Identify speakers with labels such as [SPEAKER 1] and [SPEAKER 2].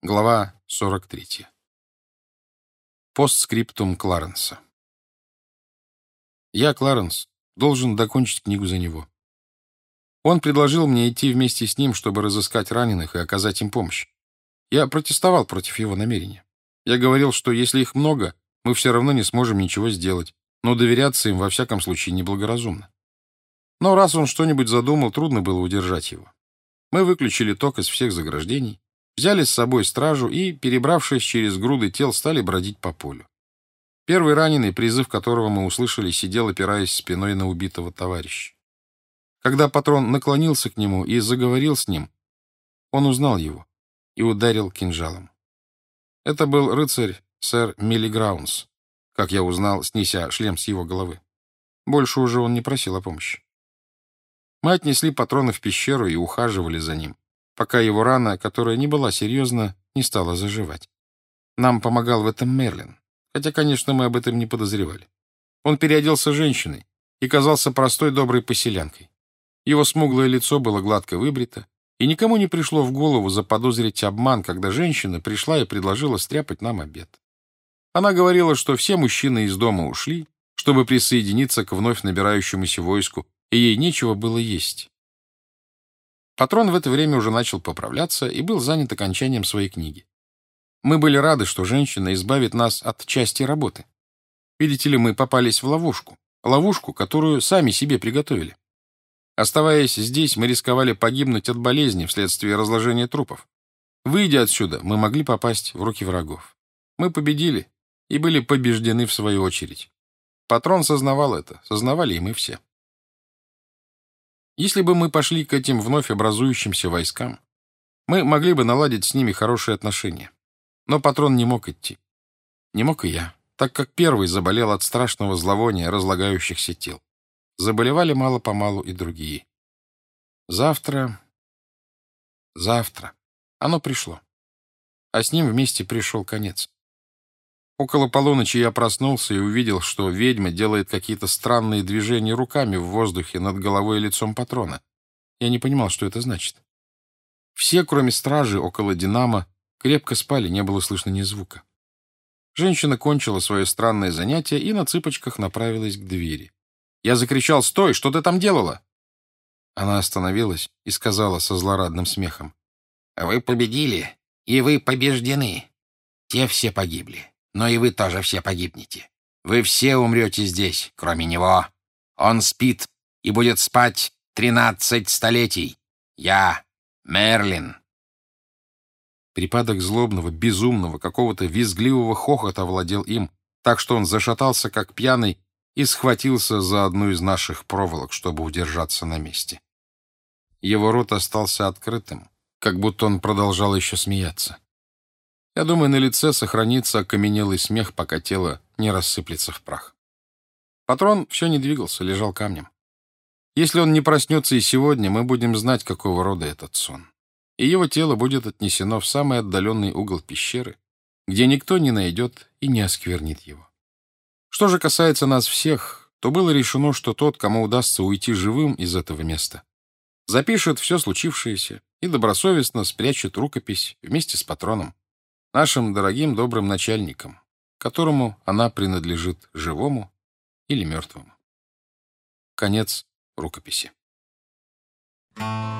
[SPEAKER 1] Глава 43. Постскриптум Кларенса. Я, Кларенс, должен докончить книгу за него. Он предложил мне идти вместе с ним, чтобы разыскать раненых и оказать им помощь. Я протестовал против его намерения. Я говорил, что если их много, мы все равно не сможем ничего сделать, но доверяться им во всяком случае неблагоразумно. Но раз он что-нибудь задумал, трудно было удержать его. Мы выключили ток из всех заграждений, Взяли с собой стражу и, перебравшись через груды тел, стали бродить по полю. Первый раненый, призыв которого мы услышали, сидел, опираясь спиной на убитого товарища. Когда патрон наклонился к нему и заговорил с ним, он узнал его и ударил кинжалом. Это был рыцарь сэр Миллиграунс, как я узнал, снеся шлем с его головы. Больше уже он не просил о помощи. Мы отнесли патрона в пещеру и ухаживали за ним пока его рана, которая не была серьезна, не стала заживать. Нам помогал в этом Мерлин, хотя, конечно, мы об этом не подозревали. Он переоделся женщиной и казался простой доброй поселянкой. Его смуглое лицо было гладко выбрито, и никому не пришло в голову заподозрить обман, когда женщина пришла и предложила стряпать нам обед. Она говорила, что все мужчины из дома ушли, чтобы присоединиться к вновь набирающемуся войску, и ей нечего было есть. Патрон в это время уже начал поправляться и был занят окончанием своей книги. Мы были рады, что женщина избавит нас от части работы. Видите ли, мы попались в ловушку. Ловушку, которую сами себе приготовили. Оставаясь здесь, мы рисковали погибнуть от болезни вследствие разложения трупов. Выйдя отсюда, мы могли попасть в руки врагов. Мы победили и были побеждены в свою очередь. Патрон сознавал это, сознавали и мы все. Если бы мы пошли к этим вновь образующимся войскам, мы могли бы наладить с ними хорошие отношения. Но патрон не мог идти. Не мог и я, так как первый заболел от страшного зловония разлагающихся тел. Заболевали мало-помалу и другие. Завтра... Завтра. Оно пришло. А с ним вместе пришел конец. Около полуночи я проснулся и увидел, что ведьма делает какие-то странные движения руками в воздухе над головой и лицом патрона. Я не понимал, что это значит. Все, кроме стражи около «Динамо», крепко спали, не было слышно ни звука. Женщина кончила свое странное занятие и на цыпочках направилась к двери. Я закричал «Стой! Что ты там делала?» Она остановилась и сказала со злорадным смехом. «Вы победили, и вы побеждены. Те все погибли но и вы тоже все погибнете. Вы все умрете здесь, кроме него. Он спит и будет спать тринадцать столетий. Я Мерлин». Припадок злобного, безумного, какого-то визгливого хохота владел им, так что он зашатался, как пьяный, и схватился за одну из наших проволок, чтобы удержаться на месте. Его рот остался открытым, как будто он продолжал еще смеяться. Я думаю, на лице сохранится окаменелый смех, пока тело не рассыплется в прах. Патрон все не двигался, лежал камнем. Если он не проснется и сегодня, мы будем знать, какого рода этот сон. И его тело будет отнесено в самый отдаленный угол пещеры, где никто не найдет и не осквернит его. Что же касается нас всех, то было решено, что тот, кому удастся уйти живым из этого места, запишет все случившееся и добросовестно спрячет рукопись вместе с патроном нашим дорогим добрым начальникам, которому она принадлежит живому или мертвому. Конец рукописи. Thank you.